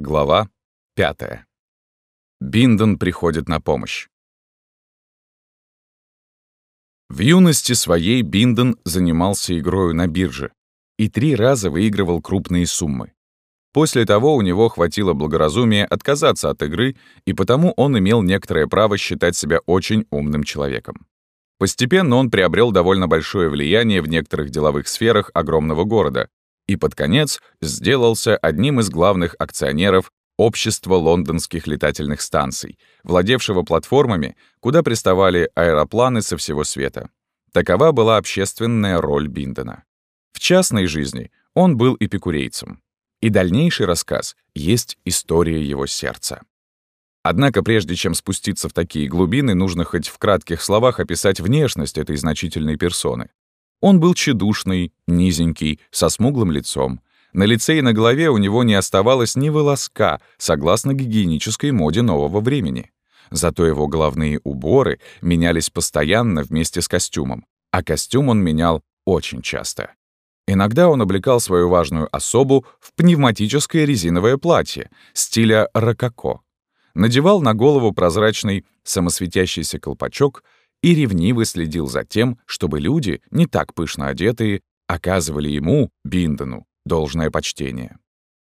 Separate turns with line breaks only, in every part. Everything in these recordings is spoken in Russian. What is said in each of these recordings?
Глава 5. Биндон приходит на помощь. В юности своей Биндон занимался игрою на бирже и три раза выигрывал крупные суммы. После того у него хватило благоразумия отказаться от игры, и потому он имел некоторое право считать себя очень умным человеком. Постепенно он приобрел довольно большое влияние в некоторых деловых сферах огромного города, и под конец сделался одним из главных акционеров Общества лондонских летательных станций, владевшего платформами, куда приставали аэропланы со всего света. Такова была общественная роль Биндона. В частной жизни он был эпикурейцем. И дальнейший рассказ есть история его сердца. Однако прежде чем спуститься в такие глубины, нужно хоть в кратких словах описать внешность этой значительной персоны. Он был тщедушный, низенький, со смуглым лицом. На лице и на голове у него не оставалось ни волоска, согласно гигиенической моде нового времени. Зато его головные уборы менялись постоянно вместе с костюмом, а костюм он менял очень часто. Иногда он облекал свою важную особу в пневматическое резиновое платье стиля рококо, надевал на голову прозрачный самосветящийся колпачок — и ревниво следил за тем, чтобы люди, не так пышно одетые, оказывали ему, Биндону, должное почтение.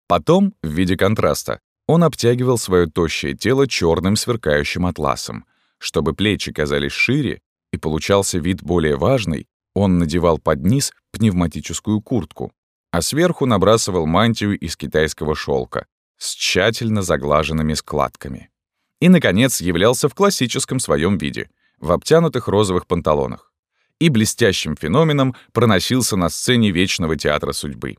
Потом, в виде контраста, он обтягивал свое тощее тело черным сверкающим атласом. Чтобы плечи казались шире и получался вид более важный, он надевал под низ пневматическую куртку, а сверху набрасывал мантию из китайского шелка с тщательно заглаженными складками. И, наконец, являлся в классическом своем виде — в обтянутых розовых панталонах и блестящим феноменом проносился на сцене Вечного театра судьбы.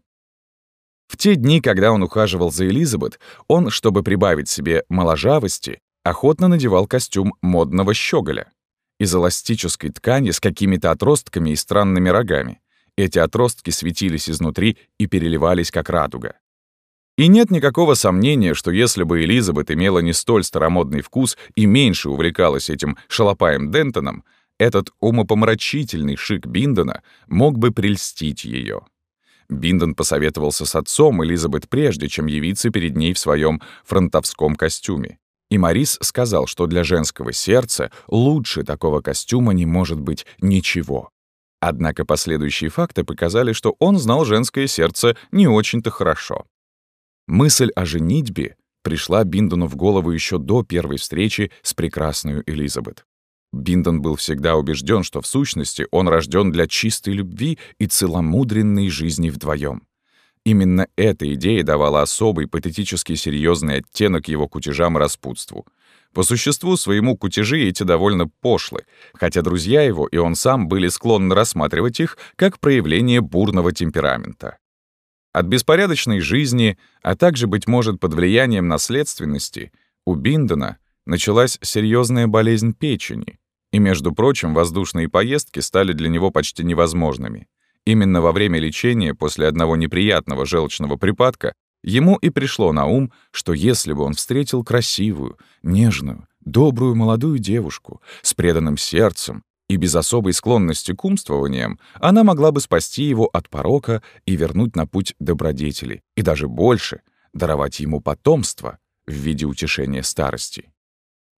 В те дни, когда он ухаживал за Элизабет, он, чтобы прибавить себе моложавости, охотно надевал костюм модного щеголя из эластической ткани с какими-то отростками и странными рогами. Эти отростки светились изнутри и переливались, как радуга. И нет никакого сомнения, что если бы Элизабет имела не столь старомодный вкус и меньше увлекалась этим шалопаем Дентоном, этот умопомрачительный шик Биндона мог бы прельстить ее. Биндон посоветовался с отцом Элизабет прежде, чем явиться перед ней в своем фронтовском костюме. И Морис сказал, что для женского сердца лучше такого костюма не может быть ничего. Однако последующие факты показали, что он знал женское сердце не очень-то хорошо. Мысль о женитьбе пришла Биндону в голову еще до первой встречи с прекрасной Элизабет. Биндон был всегда убежден, что в сущности он рожден для чистой любви и целомудренной жизни вдвоем. Именно эта идея давала особый патетически серьезный оттенок его кутежам и распутству. По существу своему кутежи эти довольно пошлы, хотя друзья его и он сам были склонны рассматривать их как проявление бурного темперамента. От беспорядочной жизни, а также, быть может, под влиянием наследственности, у Биндона началась серьезная болезнь печени, и, между прочим, воздушные поездки стали для него почти невозможными. Именно во время лечения после одного неприятного желчного припадка ему и пришло на ум, что если бы он встретил красивую, нежную, добрую молодую девушку с преданным сердцем, и без особой склонности к умствованиям она могла бы спасти его от порока и вернуть на путь добродетели, и даже больше — даровать ему потомство в виде утешения старости.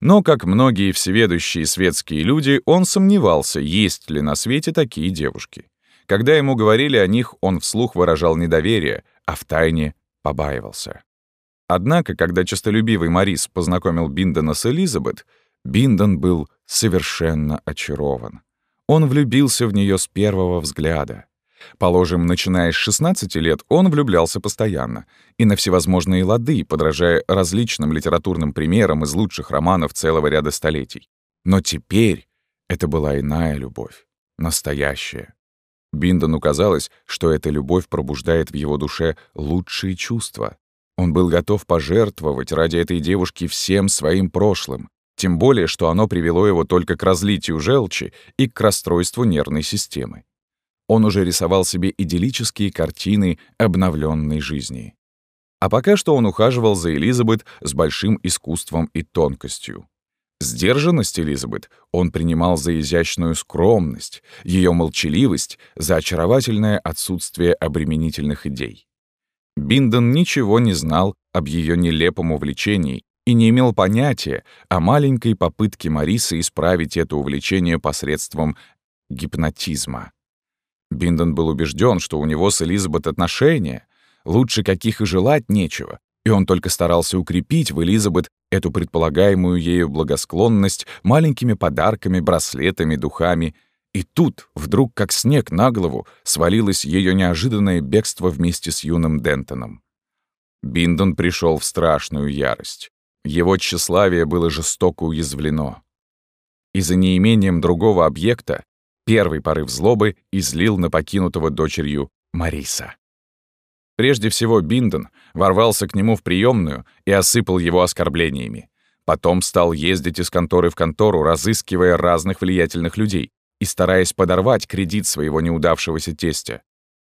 Но, как многие всеведущие светские люди, он сомневался, есть ли на свете такие девушки. Когда ему говорили о них, он вслух выражал недоверие, а втайне побаивался. Однако, когда честолюбивый Морис познакомил Биндона с Элизабет, Биндон был совершенно очарован. Он влюбился в нее с первого взгляда. Положим, начиная с 16 лет, он влюблялся постоянно и на всевозможные лады, подражая различным литературным примерам из лучших романов целого ряда столетий. Но теперь это была иная любовь, настоящая. Биндону казалось, что эта любовь пробуждает в его душе лучшие чувства. Он был готов пожертвовать ради этой девушки всем своим прошлым, тем более, что оно привело его только к разлитию желчи и к расстройству нервной системы. Он уже рисовал себе идиллические картины обновленной жизни. А пока что он ухаживал за Элизабет с большим искусством и тонкостью. Сдержанность Элизабет он принимал за изящную скромность, ее молчаливость — за очаровательное отсутствие обременительных идей. Биндон ничего не знал об ее нелепом увлечении и не имел понятия о маленькой попытке Марисы исправить это увлечение посредством гипнотизма. Биндон был убежден, что у него с Элизабет отношения, лучше каких и желать нечего, и он только старался укрепить в Элизабет эту предполагаемую ею благосклонность маленькими подарками, браслетами, духами. И тут, вдруг как снег на голову, свалилось ее неожиданное бегство вместе с юным Дентоном. Биндон пришел в страшную ярость. Его тщеславие было жестоко уязвлено. И за неимением другого объекта первый порыв злобы излил на покинутого дочерью Мариса. Прежде всего Бинден ворвался к нему в приемную и осыпал его оскорблениями. Потом стал ездить из конторы в контору, разыскивая разных влиятельных людей и стараясь подорвать кредит своего неудавшегося тестя.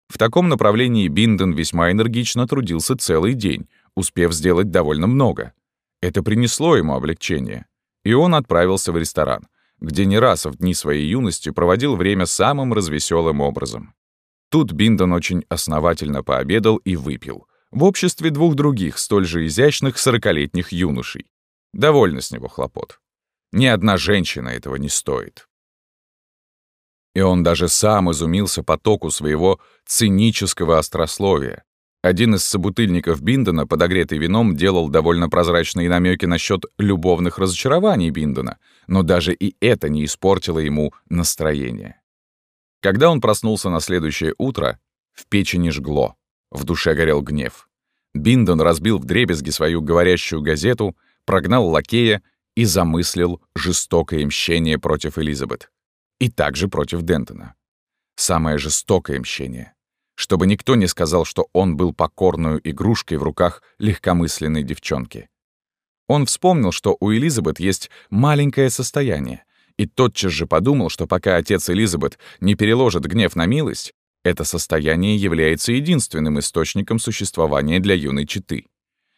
В таком направлении Бинден весьма энергично трудился целый день, успев сделать довольно много. Это принесло ему облегчение. И он отправился в ресторан, где не раз в дни своей юности проводил время самым развеселым образом. Тут Биндон очень основательно пообедал и выпил, в обществе двух других, столь же изящных сорокалетних юношей. Довольно с него хлопот. Ни одна женщина этого не стоит. И он даже сам изумился потоку своего цинического острословия. Один из собутыльников Биндона, подогретый вином, делал довольно прозрачные намеки насчет любовных разочарований Биндона, но даже и это не испортило ему настроение. Когда он проснулся на следующее утро, в печени жгло, в душе горел гнев. Биндон разбил вдребезги свою говорящую газету, прогнал лакея и замыслил жестокое мщение против Элизабет. И также против Дентона. Самое жестокое мщение. Чтобы никто не сказал, что он был покорную игрушкой в руках легкомысленной девчонки. Он вспомнил, что у Элизабет есть маленькое состояние, и тотчас же подумал, что пока отец Элизабет не переложит гнев на милость, это состояние является единственным источником существования для юной четы.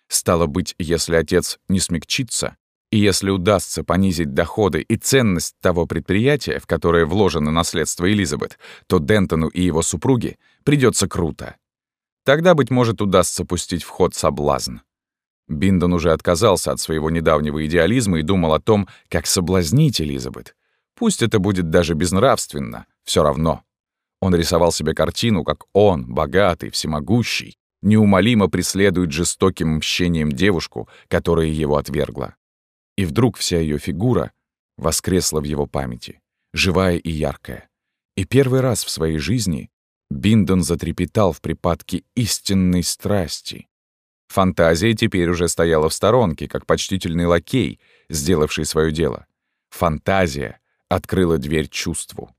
Стало быть, если отец не смягчится, и если удастся понизить доходы и ценность того предприятия, в которое вложено наследство Элизабет, то Дентону и его супруге придется круто. Тогда, быть может, удастся пустить в ход соблазн. Биндон уже отказался от своего недавнего идеализма и думал о том, как соблазнить Элизабет. Пусть это будет даже безнравственно, все равно. Он рисовал себе картину, как он, богатый, всемогущий, неумолимо преследует жестоким мщением девушку, которая его отвергла. И вдруг вся ее фигура воскресла в его памяти, живая и яркая. И первый раз в своей жизни Биндон затрепетал в припадке истинной страсти. Фантазия теперь уже стояла в сторонке, как почтительный лакей, сделавший свое дело. Фантазия открыла дверь чувству.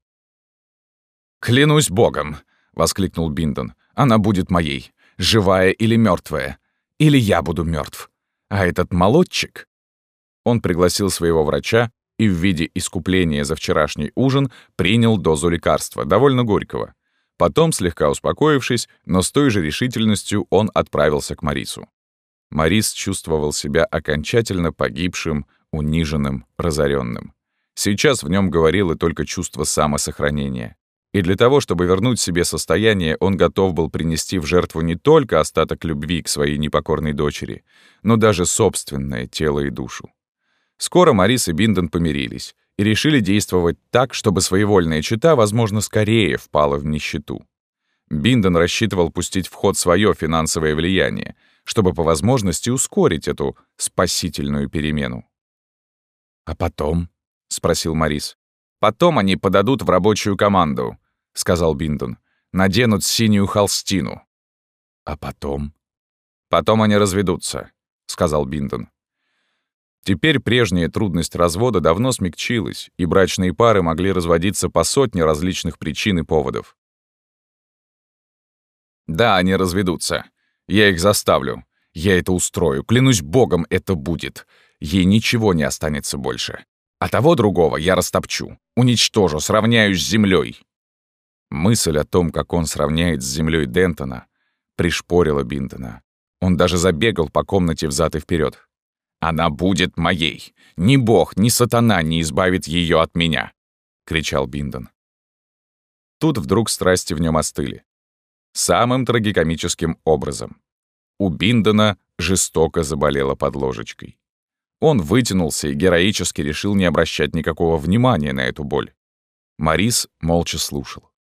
«Клянусь богом!» — воскликнул Биндон. «Она будет моей, живая или мертвая. Или я буду мертв. А этот молодчик...» Он пригласил своего врача и в виде искупления за вчерашний ужин принял дозу лекарства, довольно горького. Потом, слегка успокоившись, но с той же решительностью он отправился к Марису. Марис чувствовал себя окончательно погибшим, униженным, разоренным. Сейчас в нем говорило только чувство самосохранения. И для того, чтобы вернуть себе состояние, он готов был принести в жертву не только остаток любви к своей непокорной дочери, но даже собственное тело и душу. Скоро Марис и Бинден помирились, и решили действовать так, чтобы своевольная чита, возможно, скорее впала в нищету. Бинден рассчитывал пустить в ход свое финансовое влияние, чтобы по возможности ускорить эту спасительную перемену. «А потом?» — спросил Морис. «Потом они подадут в рабочую команду», — сказал Бинден. «Наденут синюю холстину». «А потом?» «Потом они разведутся», — сказал Бинден. Теперь прежняя трудность развода давно смягчилась, и брачные пары могли разводиться по сотне различных причин и поводов. «Да, они разведутся. Я их заставлю. Я это устрою. Клянусь богом, это будет. Ей ничего не останется больше. А того другого я растопчу, уничтожу, сравняюсь с землей. Мысль о том, как он сравняет с землей Дентона, пришпорила Бинтона. Он даже забегал по комнате взад и вперед. «Она будет моей! Ни бог, ни сатана не избавит ее от меня!» — кричал Биндон. Тут вдруг страсти в нем остыли. Самым трагикомическим образом. У Биндона жестоко заболела под ложечкой. Он вытянулся и героически решил не обращать никакого внимания на эту боль. Марис молча слушал.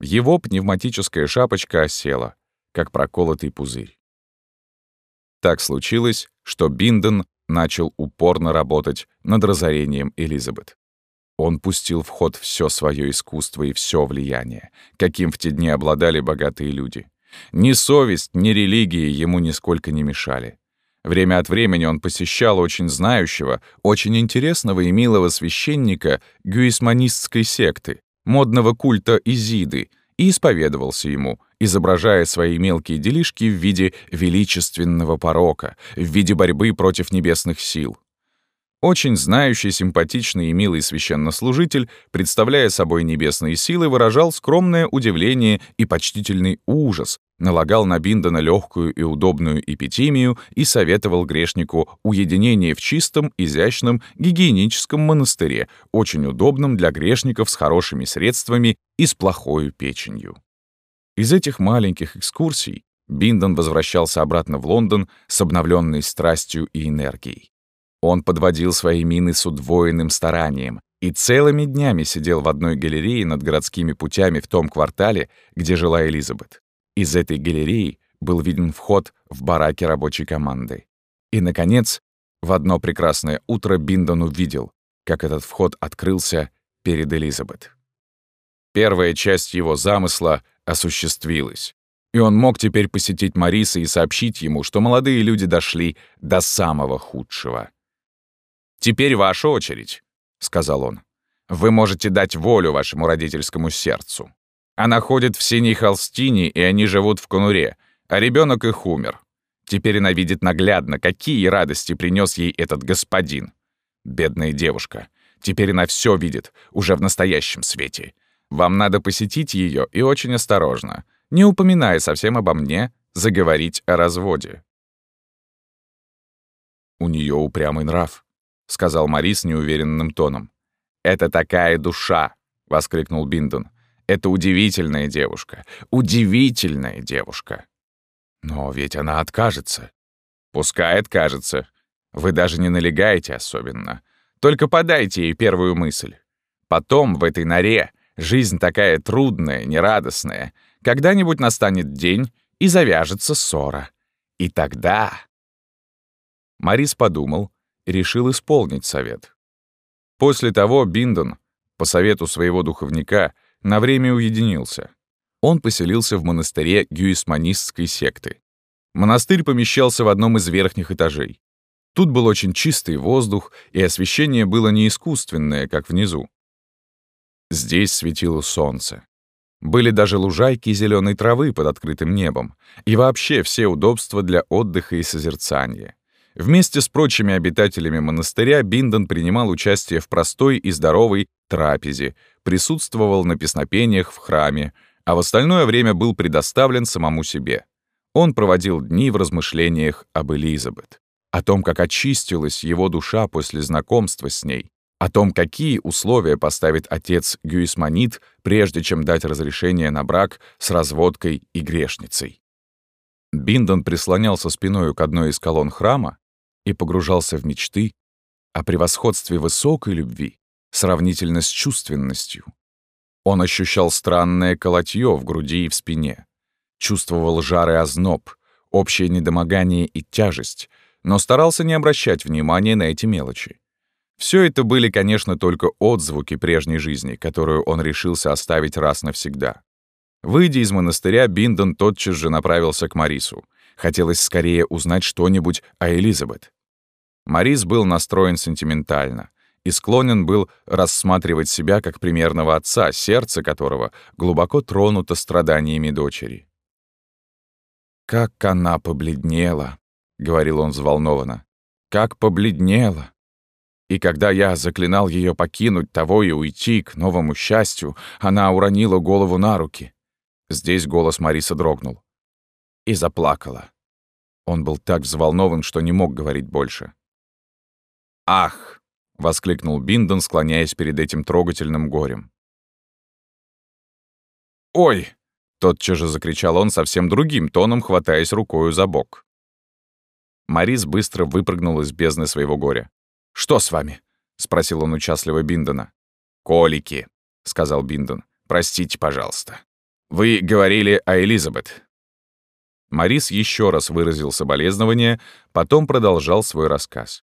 Его пневматическая шапочка осела, как проколотый пузырь. Так случилось, что Бинден начал упорно работать над разорением Элизабет. Он пустил в ход все свое искусство и все влияние, каким в те дни обладали богатые люди. Ни совесть, ни религия ему нисколько не мешали. Время от времени он посещал очень знающего, очень интересного и милого священника гюисманистской секты, модного культа Изиды, и исповедовался ему, изображая свои мелкие делишки в виде величественного порока, в виде борьбы против небесных сил. Очень знающий, симпатичный и милый священнослужитель, представляя собой небесные силы, выражал скромное удивление и почтительный ужас, налагал на Биндона легкую и удобную эпитемию и советовал грешнику уединение в чистом, изящном, гигиеническом монастыре, очень удобном для грешников с хорошими средствами и с плохой печенью. Из этих маленьких экскурсий Биндон возвращался обратно в Лондон с обновленной страстью и энергией. Он подводил свои мины с удвоенным старанием и целыми днями сидел в одной галерее над городскими путями в том квартале, где жила Элизабет. Из этой галереи был виден вход в бараки рабочей команды. И, наконец, в одно прекрасное утро Биндон увидел, как этот вход открылся перед Элизабет. Первая часть его замысла осуществилась, и он мог теперь посетить Мариса и сообщить ему, что молодые люди дошли до самого худшего. «Теперь ваша очередь», — сказал он. «Вы можете дать волю вашему родительскому сердцу. Она ходит в синей холстине, и они живут в конуре, а ребенок их умер. Теперь она видит наглядно, какие радости принес ей этот господин. Бедная девушка. Теперь она все видит, уже в настоящем свете. Вам надо посетить ее и очень осторожно, не упоминая совсем обо мне, заговорить о разводе. «У нее упрямый нрав», — сказал Марис неуверенным тоном. «Это такая душа!» — воскликнул Биндон. Это удивительная девушка. Удивительная девушка. Но ведь она откажется. Пускай откажется. Вы даже не налегаете особенно. Только подайте ей первую мысль. Потом в этой норе жизнь такая трудная, нерадостная. Когда-нибудь настанет день, и завяжется ссора. И тогда... Марис подумал и решил исполнить совет. После того Биндон, по совету своего духовника, на время уединился. Он поселился в монастыре гюисманистской секты. Монастырь помещался в одном из верхних этажей. Тут был очень чистый воздух, и освещение было не искусственное, как внизу. Здесь светило солнце. Были даже лужайки зеленой травы под открытым небом, и вообще все удобства для отдыха и созерцания. Вместе с прочими обитателями монастыря Биндон принимал участие в простой и здоровой трапезе, присутствовал на песнопениях в храме, а в остальное время был предоставлен самому себе. Он проводил дни в размышлениях об Элизабет, о том, как очистилась его душа после знакомства с ней, о том, какие условия поставит отец Гюисманит, прежде чем дать разрешение на брак с разводкой и грешницей. Биндон прислонялся спиной к одной из колонн храма и погружался в мечты о превосходстве высокой любви сравнительно с чувственностью. Он ощущал странное колотье в груди и в спине, чувствовал жар и озноб, общее недомогание и тяжесть, но старался не обращать внимания на эти мелочи. Все это были, конечно, только отзвуки прежней жизни, которую он решился оставить раз навсегда. Выйдя из монастыря, Биндон тотчас же направился к Марису. Хотелось скорее узнать что-нибудь о Элизабет. Марис был настроен сентиментально и склонен был рассматривать себя как примерного отца, сердце которого глубоко тронуто страданиями дочери. «Как она побледнела!» — говорил он взволнованно. «Как побледнела!» И когда я заклинал ее покинуть того и уйти к новому счастью, она уронила голову на руки. Здесь голос Мариса дрогнул. И заплакала. Он был так взволнован, что не мог говорить больше. «Ах!» — воскликнул Биндон, склоняясь перед этим трогательным горем. «Ой!» — тотчас же закричал он совсем другим тоном, хватаясь рукою за бок. Марис быстро выпрыгнул из бездны своего горя. «Что с вами?» — спросил он участливо Биндона. «Колики», — сказал Биндон. «Простите, пожалуйста. Вы говорили о Элизабет». Марис еще раз выразил соболезнования, потом продолжал свой рассказ.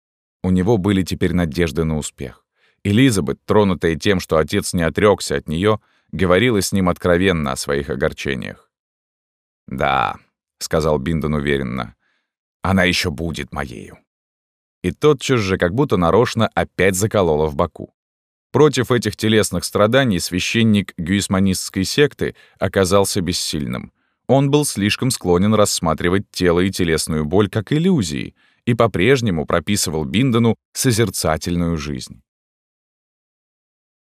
У него были теперь надежды на успех. Элизабет, тронутая тем, что отец не отрекся от нее, говорила с ним откровенно о своих огорчениях. «Да», — сказал Биндон уверенно, — «она еще будет моею». И тотчас же, как будто нарочно, опять заколола в боку. Против этих телесных страданий священник гюисманистской секты оказался бессильным. Он был слишком склонен рассматривать тело и телесную боль как иллюзии и по-прежнему прописывал Биндону созерцательную жизнь.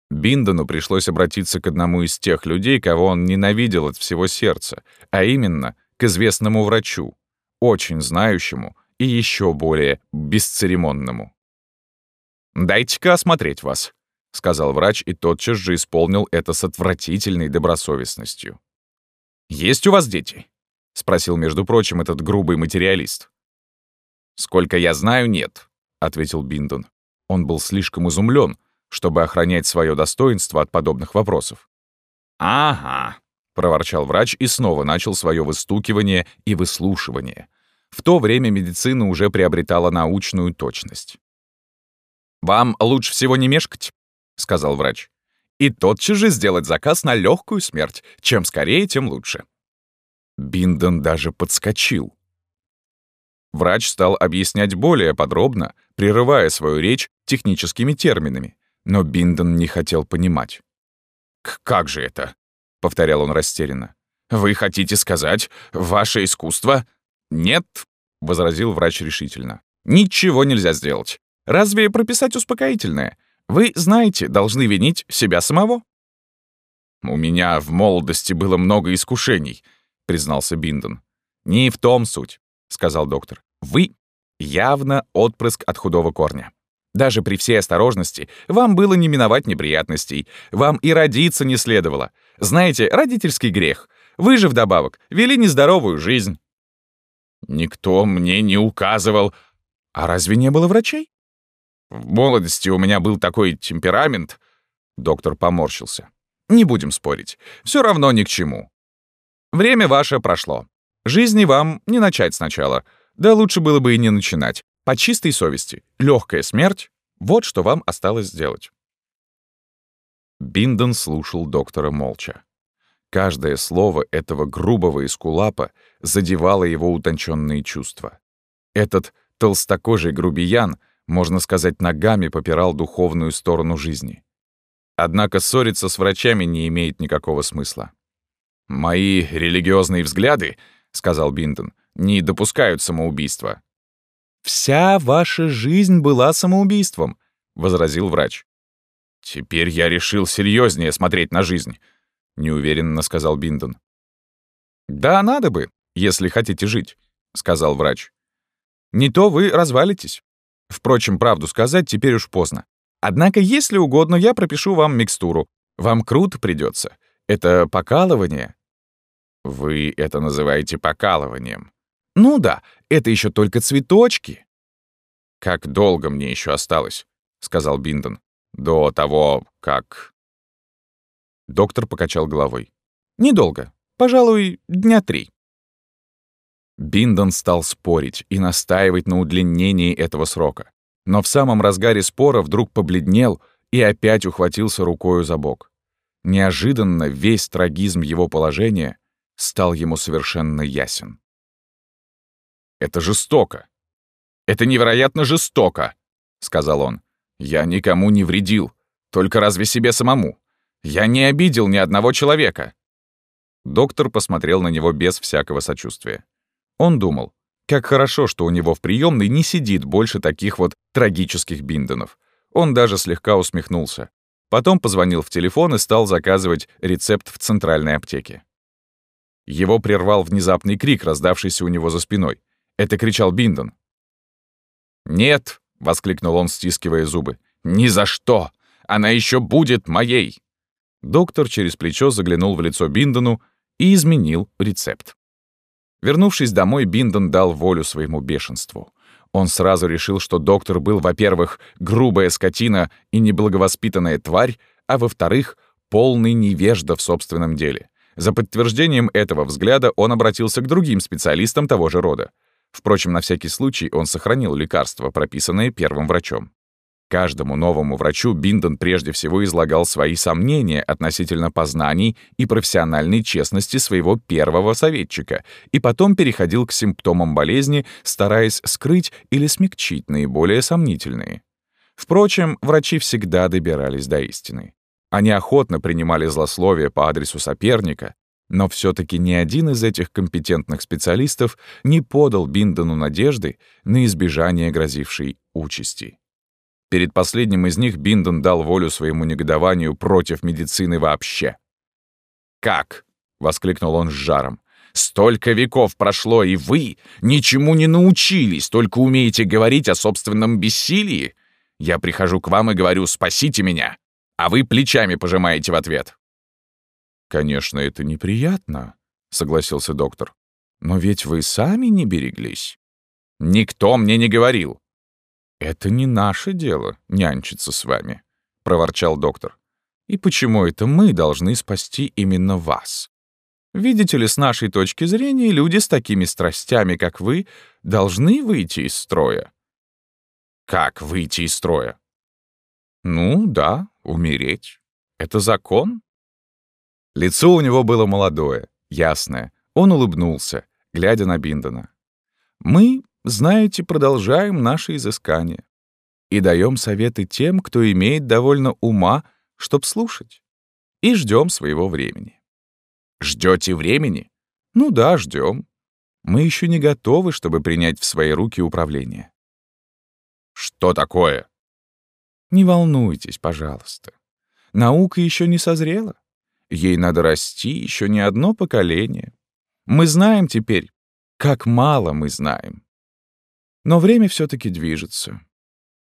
Биндону пришлось обратиться к одному из тех людей, кого он ненавидел от всего сердца, а именно к известному врачу, очень знающему и еще более бесцеремонному. «Дайте-ка осмотреть вас», — сказал врач и тотчас же исполнил это с отвратительной добросовестностью. «Есть у вас дети?» — спросил, между прочим, этот грубый материалист. «Сколько я знаю, нет», — ответил Биндон. Он был слишком изумлен, чтобы охранять свое достоинство от подобных вопросов. «Ага», — проворчал врач и снова начал свое выстукивание и выслушивание. В то время медицина уже приобретала научную точность. «Вам лучше всего не мешкать», — сказал врач. «И тотчас же сделать заказ на легкую смерть. Чем скорее, тем лучше». Бинден даже подскочил. Врач стал объяснять более подробно, прерывая свою речь техническими терминами. Но Биндон не хотел понимать. «Как же это?» — повторял он растерянно. «Вы хотите сказать, ваше искусство...» «Нет», — возразил врач решительно. «Ничего нельзя сделать. Разве прописать успокоительное? Вы, знаете, должны винить себя самого». «У меня в молодости было много искушений», — признался Биндон. «Не в том суть», — сказал доктор. «Вы явно отпрыск от худого корня. Даже при всей осторожности вам было не миновать неприятностей. Вам и родиться не следовало. Знаете, родительский грех. Вы же вдобавок вели нездоровую жизнь. Никто мне не указывал. А разве не было врачей? В молодости у меня был такой темперамент. Доктор поморщился. Не будем спорить. Все равно ни к чему. Время ваше прошло. Жизни вам не начать сначала. Да лучше было бы и не начинать. По чистой совести, легкая смерть — вот что вам осталось сделать. Биндон слушал доктора молча. Каждое слово этого грубого эскулапа задевало его утонченные чувства. Этот толстокожий грубиян, можно сказать, ногами попирал духовную сторону жизни. Однако ссориться с врачами не имеет никакого смысла. «Мои религиозные взгляды, — сказал Биндон, — не допускают самоубийства. «Вся ваша жизнь была самоубийством», — возразил врач. «Теперь я решил серьезнее смотреть на жизнь», — неуверенно сказал Биндон. «Да, надо бы, если хотите жить», — сказал врач. «Не то вы развалитесь. Впрочем, правду сказать теперь уж поздно. Однако, если угодно, я пропишу вам микстуру. Вам круто придется. Это покалывание». «Вы это называете покалыванием», ну да, это еще только цветочки. Как долго мне еще осталось, сказал Биндон. До того, как... Доктор покачал головой. Недолго. Пожалуй, дня три. Биндон стал спорить и настаивать на удлинении этого срока. Но в самом разгаре спора вдруг побледнел и опять ухватился рукою за бок. Неожиданно весь трагизм его положения стал ему совершенно ясен. Это жестоко. Это невероятно жестоко, сказал он. Я никому не вредил, только разве себе самому? Я не обидел ни одного человека. Доктор посмотрел на него без всякого сочувствия. Он думал, как хорошо, что у него в приемной не сидит больше таких вот трагических бинденов. Он даже слегка усмехнулся. Потом позвонил в телефон и стал заказывать рецепт в центральной аптеке. Его прервал внезапный крик, раздавшийся у него за спиной. Это кричал Биндон. «Нет!» — воскликнул он, стискивая зубы. «Ни за что! Она еще будет моей!» Доктор через плечо заглянул в лицо Биндону и изменил рецепт. Вернувшись домой, Биндон дал волю своему бешенству. Он сразу решил, что доктор был, во-первых, грубая скотина и неблаговоспитанная тварь, а во-вторых, полный невежда в собственном деле. За подтверждением этого взгляда он обратился к другим специалистам того же рода. Впрочем, на всякий случай он сохранил лекарство, прописанное первым врачом. Каждому новому врачу Бинден прежде всего излагал свои сомнения относительно познаний и профессиональной честности своего первого советчика и потом переходил к симптомам болезни, стараясь скрыть или смягчить наиболее сомнительные. Впрочем, врачи всегда добирались до истины. Они охотно принимали злословие по адресу соперника, но все таки ни один из этих компетентных специалистов не подал Биндену надежды на избежание грозившей участи. Перед последним из них Бинден дал волю своему негодованию против медицины вообще. «Как?» — воскликнул он с жаром. «Столько веков прошло, и вы ничему не научились, только умеете говорить о собственном бессилии? Я прихожу к вам и говорю «спасите меня», а вы плечами пожимаете в ответ». «Конечно, это неприятно», — согласился доктор. «Но ведь вы сами не береглись». «Никто мне не говорил. «Это не наше дело нянчиться с вами», — проворчал доктор. «И почему это мы должны спасти именно вас? Видите ли, с нашей точки зрения, люди с такими страстями, как вы, должны выйти из строя». «Как выйти из строя?» «Ну, да, умереть. Это закон». Лицо у него было молодое, ясное. Он улыбнулся, глядя на Биндона. «Мы знаете, продолжаем наши изыскания и даем советы тем, кто имеет довольно ума, чтоб слушать. И ждем своего времени. Ждете времени? Ну да, ждем. Мы еще не готовы, чтобы принять в свои руки управление. Что такое? Не волнуйтесь, пожалуйста. Наука еще не созрела. Ей надо расти еще не одно поколение. Мы знаем теперь, как мало мы знаем. Но время все таки движется.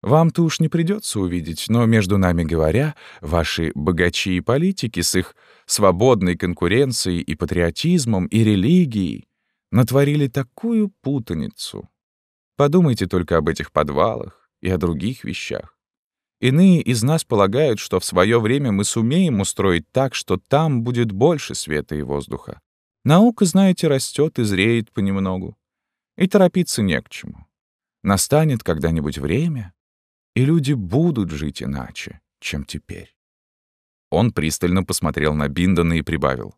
Вам-то уж не придется увидеть, но, между нами говоря, ваши богачи и политики с их свободной конкуренцией и патриотизмом, и религией натворили такую путаницу. Подумайте только об этих подвалах и о других вещах. Иные из нас полагают, что в свое время мы сумеем устроить так, что там будет больше света и воздуха. Наука, знаете, растет и зреет понемногу. И торопиться не к чему. Настанет когда-нибудь время, и люди будут жить иначе, чем теперь. Он пристально посмотрел на Биндона и прибавил.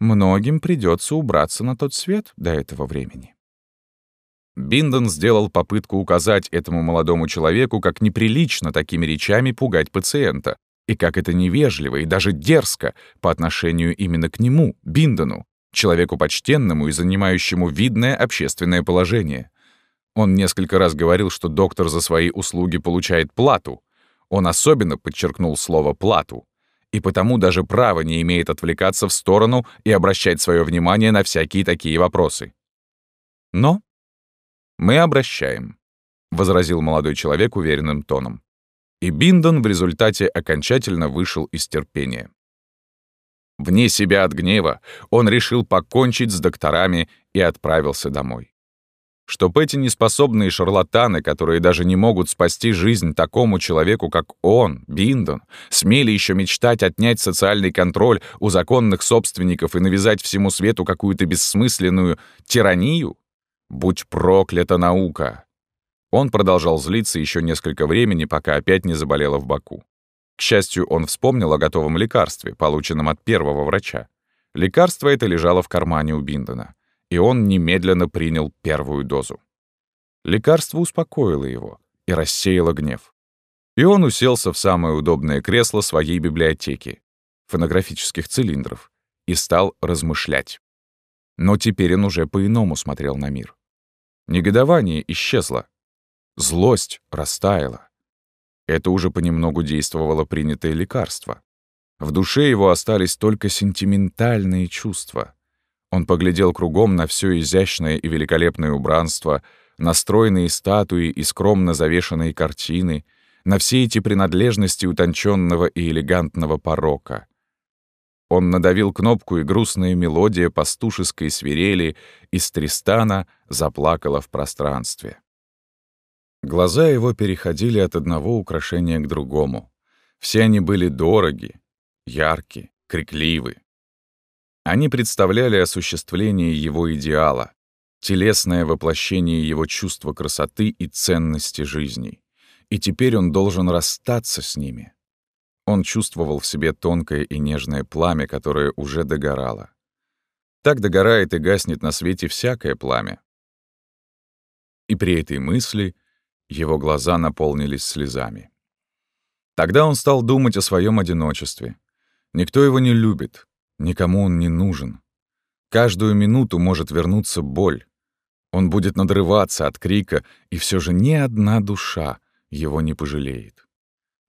Многим придется убраться на тот свет до этого времени. Биндон сделал попытку указать этому молодому человеку, как неприлично такими речами пугать пациента, и как это невежливо и даже дерзко по отношению именно к нему, Биндону, человеку почтенному и занимающему видное общественное положение. Он несколько раз говорил, что доктор за свои услуги получает плату. Он особенно подчеркнул слово «плату», и потому даже права не имеет отвлекаться в сторону и обращать свое внимание на всякие такие вопросы. Но мы обращаем, — возразил молодой человек уверенным тоном. И Биндон в результате окончательно вышел из терпения. Вне себя от гнева он решил покончить с докторами и отправился домой чтоб эти неспособные шарлатаны, которые даже не могут спасти жизнь такому человеку, как он, Биндон, смели еще мечтать отнять социальный контроль у законных собственников и навязать всему свету какую-то бессмысленную тиранию? Будь проклята наука! Он продолжал злиться еще несколько времени, пока опять не заболело в боку. К счастью, он вспомнил о готовом лекарстве, полученном от первого врача. Лекарство это лежало в кармане у Биндона и он немедленно принял первую дозу. Лекарство успокоило его и рассеяло гнев. И он уселся в самое удобное кресло своей библиотеки, фонографических цилиндров, и стал размышлять. Но теперь он уже по-иному смотрел на мир. Негодование исчезло. Злость растаяла. Это уже понемногу действовало принятое лекарство. В душе его остались только сентиментальные чувства. Он поглядел кругом на все изящное и великолепное убранство, на стройные статуи и скромно завешенные картины, на все эти принадлежности утонченного и элегантного порока. Он надавил кнопку, и грустная мелодия пастушеской свирели из Тристана заплакала в пространстве. Глаза его переходили от одного украшения к другому. Все они были дороги, яркие, крикливы. Они представляли осуществление его идеала, телесное воплощение его чувства красоты и ценности жизни. И теперь он должен расстаться с ними. Он чувствовал в себе тонкое и нежное пламя, которое уже догорало. Так догорает и гаснет на свете всякое пламя. И при этой мысли его глаза наполнились слезами. Тогда он стал думать о своем одиночестве. Никто его не любит, никому он не нужен. Каждую минуту может вернуться боль. Он будет надрываться от крика, и все же ни одна душа его не пожалеет.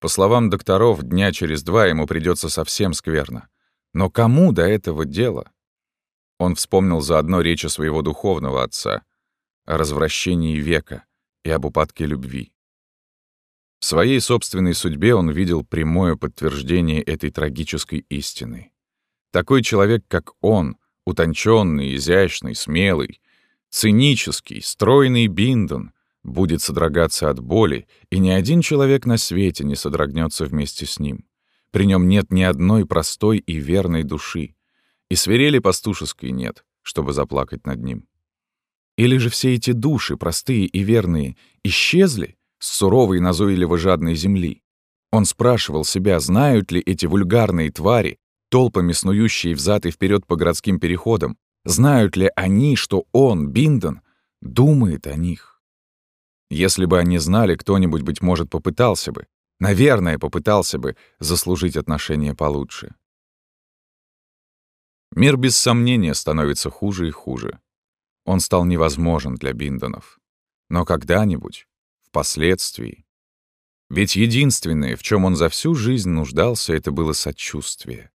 По словам докторов, дня через два ему придется совсем скверно. Но кому до этого дело? Он вспомнил заодно речи своего духовного отца о развращении века и об упадке любви. В своей собственной судьбе он видел прямое подтверждение этой трагической истины. Такой человек, как он, утонченный, изящный, смелый, цинический, стройный Биндон, будет содрогаться от боли, и ни один человек на свете не содрогнется вместе с ним. При нем нет ни одной простой и верной души, и свирели пастушеской нет, чтобы заплакать над ним. Или же все эти души, простые и верные, исчезли с суровой назойливо жадной земли? Он спрашивал себя, знают ли эти вульгарные твари, толпами снующие взад и вперед по городским переходам, знают ли они, что он, Биндон, думает о них? Если бы они знали, кто-нибудь, быть может, попытался бы, наверное, попытался бы заслужить отношения получше. Мир без сомнения становится хуже и хуже. Он стал невозможен для Биндонов. Но когда-нибудь, впоследствии... Ведь единственное, в чем он за всю жизнь нуждался, это было сочувствие.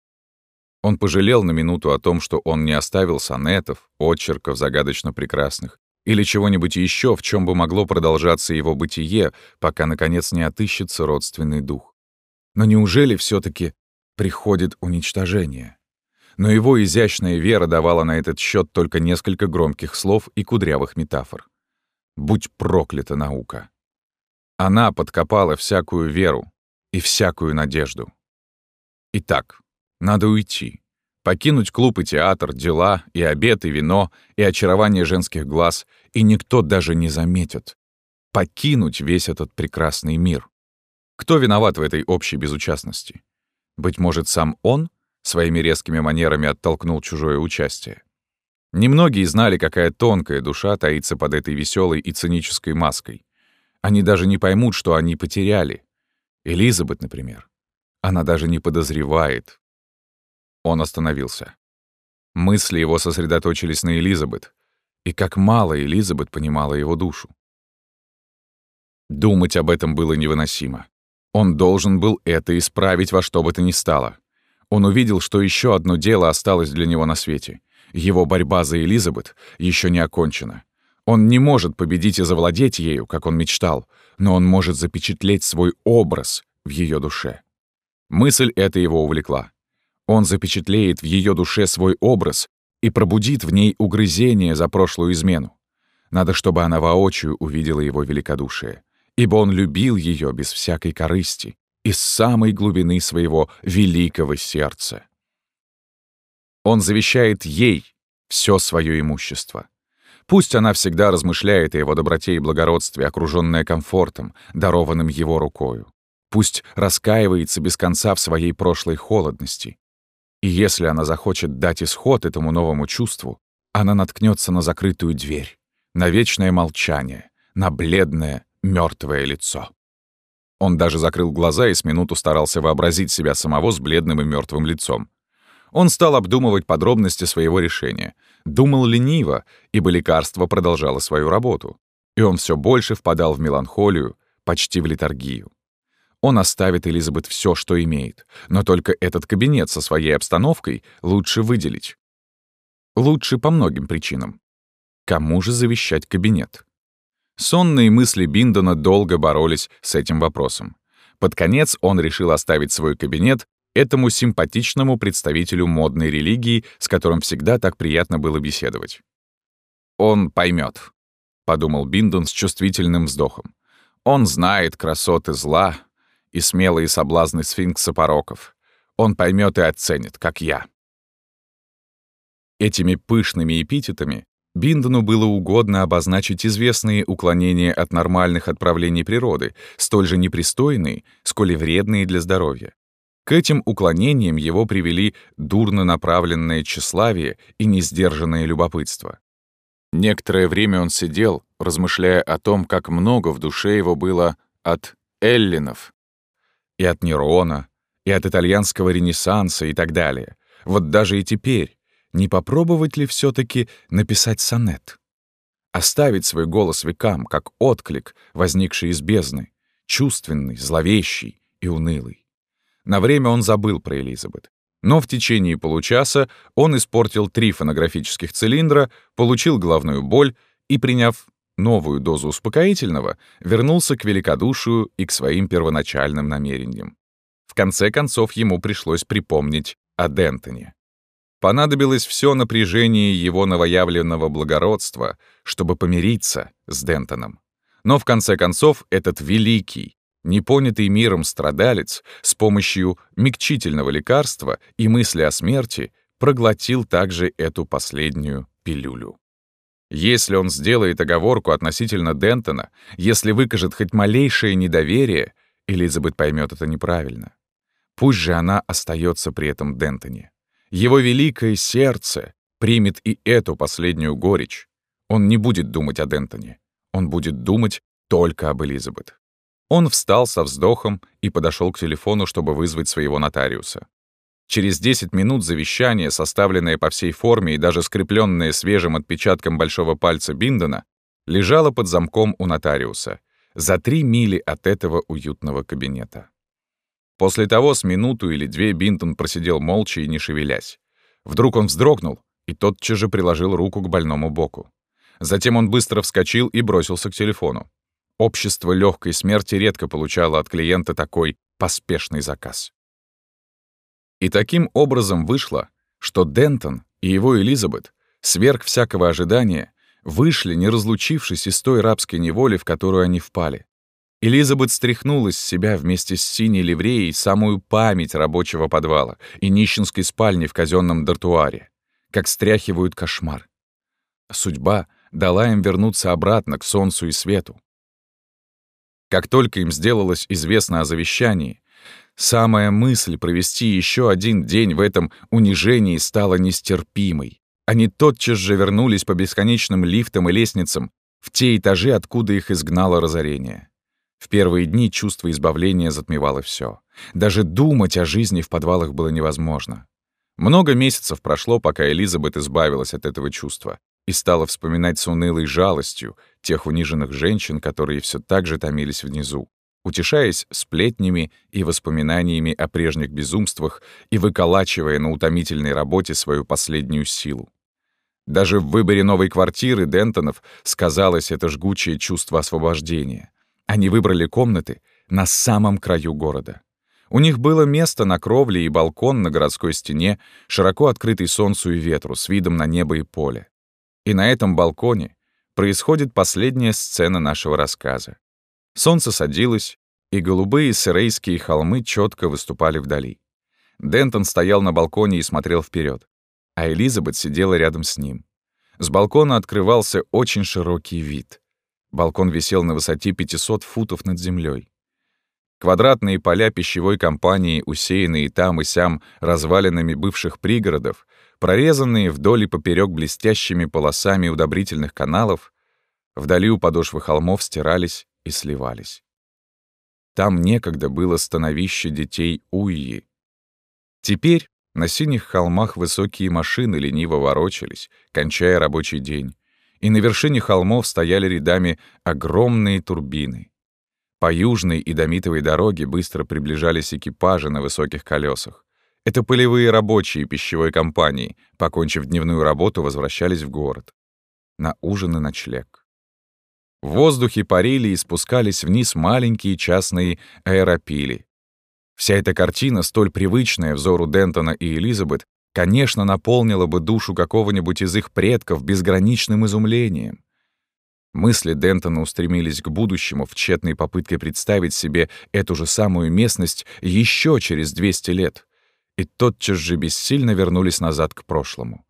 Он пожалел на минуту о том, что он не оставил сонетов, очерков загадочно прекрасных, или чего-нибудь еще, в чем бы могло продолжаться его бытие, пока, наконец, не отыщется родственный дух. Но неужели все таки приходит уничтожение? но его изящная вера давала на этот счет только несколько громких слов и кудрявых метафор. Будь проклята наука. Она подкопала всякую веру и всякую надежду. Итак, надо уйти. Покинуть клуб и театр, дела, и обед, и вино, и очарование женских глаз, и никто даже не заметит. Покинуть весь этот прекрасный мир. Кто виноват в этой общей безучастности? Быть может, сам он своими резкими манерами оттолкнул чужое участие. Немногие знали, какая тонкая душа таится под этой веселой и цинической маской. Они даже не поймут, что они потеряли. Элизабет, например. Она даже не подозревает. Он остановился. Мысли его сосредоточились на Элизабет, и как мало Элизабет понимала его душу. Думать об этом было невыносимо. Он должен был это исправить во что бы то ни стало. Он увидел, что еще одно дело осталось для него на свете. Его борьба за Элизабет еще не окончена. Он не может победить и завладеть ею, как он мечтал, но он может запечатлеть свой образ в ее душе. Мысль эта его увлекла. Он запечатлеет в ее душе свой образ и пробудит в ней угрызение за прошлую измену. Надо, чтобы она воочию увидела его великодушие, ибо он любил ее без всякой корысти, из самой глубины своего великого сердца. Он завещает ей все свое имущество. Пусть она всегда размышляет о его доброте и благородстве, окруженная комфортом, дарованным его рукою. Пусть раскаивается без конца в своей прошлой холодности. И если она захочет дать исход этому новому чувству, она наткнется на закрытую дверь, на вечное молчание, на бледное, мертвое лицо. Он даже закрыл глаза и с минуту старался вообразить себя самого с бледным и мертвым лицом. Он стал обдумывать подробности своего решения. Думал лениво, ибо лекарство продолжало свою работу. И он все больше впадал в меланхолию, почти в литургию. Он оставит Элизабет все, что имеет, но только этот кабинет со своей обстановкой лучше выделить. Лучше по многим причинам. Кому же завещать кабинет? Сонные мысли Биндона долго боролись с этим вопросом. Под конец он решил оставить свой кабинет этому симпатичному представителю модной религии, с которым всегда так приятно было беседовать. «Он поймет», — подумал Биндон с чувствительным вздохом. Он знает красоты зла и смелые соблазны сфинкса пороков. Он поймет и оценит, как я. Этими пышными эпитетами Биндену было угодно обозначить известные уклонения от нормальных отправлений природы, столь же непристойные, сколь и вредные для здоровья. К этим уклонениям его привели дурно направленное тщеславие и несдержанное любопытство. Некоторое время он сидел, размышляя о том, как много в душе его было от эллинов, и от Нерона, и от итальянского ренессанса и так далее. Вот даже и теперь, не попробовать ли все таки написать сонет? Оставить свой голос векам, как отклик, возникший из бездны, чувственный, зловещий и унылый. На время он забыл про Элизабет. Но в течение получаса он испортил три фонографических цилиндра, получил головную боль и, приняв новую дозу успокоительного, вернулся к великодушию и к своим первоначальным намерениям. В конце концов ему пришлось припомнить о Дентоне. Понадобилось все напряжение его новоявленного благородства, чтобы помириться с Дентоном. Но в конце концов этот великий, непонятый миром страдалец с помощью мягчительного лекарства и мысли о смерти проглотил также эту последнюю пилюлю. Если он сделает оговорку относительно Дентона, если выкажет хоть малейшее недоверие, Элизабет поймет это неправильно. Пусть же она остается при этом Дентоне. Его великое сердце примет и эту последнюю горечь. Он не будет думать о Дентоне. Он будет думать только об Элизабет. Он встал со вздохом и подошел к телефону, чтобы вызвать своего нотариуса. Через 10 минут завещание, составленное по всей форме и даже скрепленное свежим отпечатком большого пальца Биндена, лежало под замком у нотариуса, за три мили от этого уютного кабинета. После того с минуту или две Бинтон просидел молча и не шевелясь. Вдруг он вздрогнул и тотчас же приложил руку к больному боку. Затем он быстро вскочил и бросился к телефону. Общество легкой смерти редко получало от клиента такой поспешный заказ. И таким образом вышло, что Дентон и его Элизабет, сверх всякого ожидания, вышли, не разлучившись из той рабской неволи, в которую они впали. Элизабет стряхнула с себя вместе с синей ливреей самую память рабочего подвала и нищенской спальни в казенном дартуаре, как стряхивают кошмар. Судьба дала им вернуться обратно к солнцу и свету. Как только им сделалось известно о завещании, самая мысль провести еще один день в этом унижении стала нестерпимой. Они тотчас же вернулись по бесконечным лифтам и лестницам в те этажи, откуда их изгнало разорение. В первые дни чувство избавления затмевало все. Даже думать о жизни в подвалах было невозможно. Много месяцев прошло, пока Элизабет избавилась от этого чувства и стала вспоминать с унылой жалостью тех униженных женщин, которые все так же томились внизу, утешаясь сплетнями и воспоминаниями о прежних безумствах и выколачивая на утомительной работе свою последнюю силу. Даже в выборе новой квартиры Дентонов сказалось это жгучее чувство освобождения. Они выбрали комнаты на самом краю города. У них было место на кровле и балкон на городской стене, широко открытый солнцу и ветру, с видом на небо и поле. И на этом балконе происходит последняя сцена нашего рассказа. Солнце садилось, и голубые сырейские холмы четко выступали вдали. Дентон стоял на балконе и смотрел вперед, а Элизабет сидела рядом с ним. С балкона открывался очень широкий вид. Балкон висел на высоте 500 футов над землей. Квадратные поля пищевой компании, усеянные там и сям развалинами бывших пригородов, прорезанные вдоль и поперек блестящими полосами удобрительных каналов, вдали у подошвы холмов стирались и сливались. Там некогда было становище детей Уйи. Теперь на синих холмах высокие машины лениво ворочались, кончая рабочий день, и на вершине холмов стояли рядами огромные турбины. По южной и домитовой дороге быстро приближались экипажи на высоких колесах. Это полевые рабочие пищевой компании, покончив дневную работу, возвращались в город. На ужин и ночлег. В воздухе парили и спускались вниз маленькие частные аэропили. Вся эта картина, столь привычная взору Дентона и Элизабет, конечно, наполнила бы душу какого-нибудь из их предков безграничным изумлением. Мысли Дентона устремились к будущему в тщетной попытке представить себе эту же самую местность еще через 200 лет, и тотчас же бессильно вернулись назад к прошлому.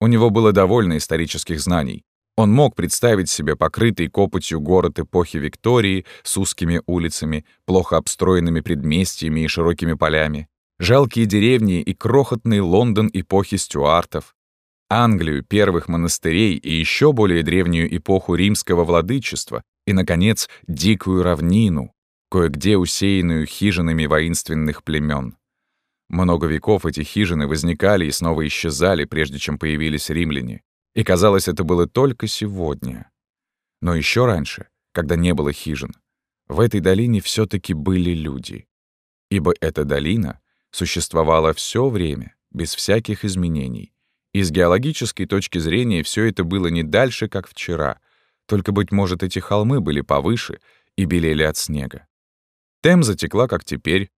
У него было довольно исторических знаний. Он мог представить себе покрытый копотью город эпохи Виктории с узкими улицами, плохо обстроенными предместьями и широкими полями, жалкие деревни и крохотный Лондон эпохи Стюартов, Англию первых монастырей и еще более древнюю эпоху римского владычества и, наконец, дикую равнину, кое-где усеянную хижинами воинственных племен. Много веков эти хижины возникали и снова исчезали, прежде чем появились римляне. И казалось, это было только сегодня. Но еще раньше, когда не было хижин, в этой долине все таки были люди. Ибо эта долина существовала все время, без всяких изменений, и с геологической точки зрения все это было не дальше, как вчера, только, быть может, эти холмы были повыше и белели от снега. Темза текла, как теперь,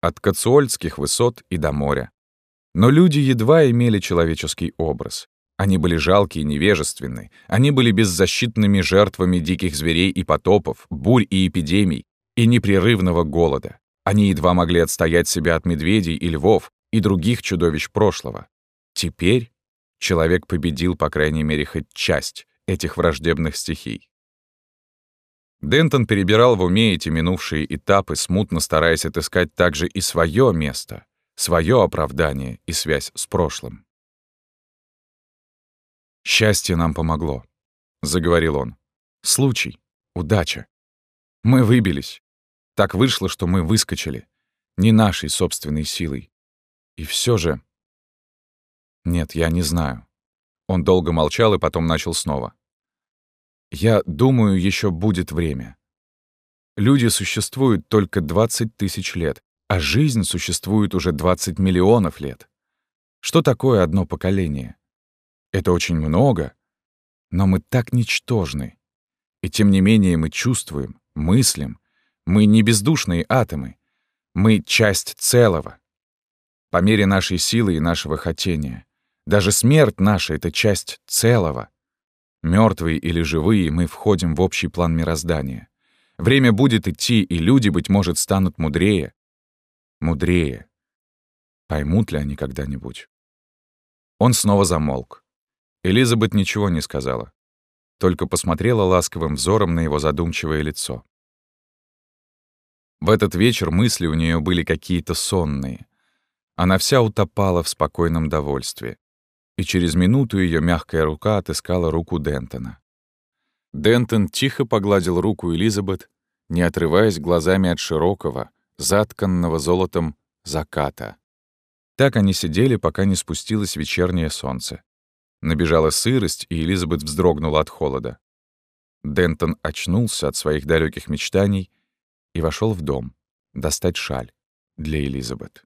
от Кацуольских высот и до моря. Но люди едва имели человеческий образ. Они были жалкие и невежественны, они были беззащитными жертвами диких зверей и потопов, бурь и эпидемий, и непрерывного голода. Они едва могли отстоять себя от медведей и львов и других чудовищ прошлого. Теперь человек победил, по крайней мере, хоть часть этих враждебных стихий. Дентон перебирал в уме эти минувшие этапы, смутно стараясь отыскать также и свое место, свое оправдание и связь с прошлым. «Счастье нам помогло», — заговорил он. «Случай, удача. Мы выбились. Так вышло, что мы выскочили. Не нашей собственной силой. И все же «Нет, я не знаю». Он долго молчал и потом начал снова. «Я думаю, еще будет время. Люди существуют только 20 тысяч лет, а жизнь существует уже 20 миллионов лет. Что такое одно поколение? Это очень много, но мы так ничтожны. И тем не менее мы чувствуем, мыслим. Мы не бездушные атомы. Мы часть целого. По мере нашей силы и нашего хотения. Даже смерть наша — это часть целого. Мертвые или живые, мы входим в общий план мироздания. Время будет идти, и люди, быть может, станут мудрее. Мудрее. Поймут ли они когда-нибудь? Он снова замолк. Элизабет ничего не сказала, только посмотрела ласковым взором на его задумчивое лицо. В этот вечер мысли у нее были какие-то сонные. Она вся утопала в спокойном довольстве и через минуту ее мягкая рука отыскала руку Дентона. Дентон тихо погладил руку Элизабет, не отрываясь глазами от широкого, затканного золотом заката. Так они сидели, пока не спустилось вечернее солнце. Набежала сырость, и Элизабет вздрогнула от холода. Дентон очнулся от своих далеких мечтаний и вошел в дом достать шаль для Элизабет.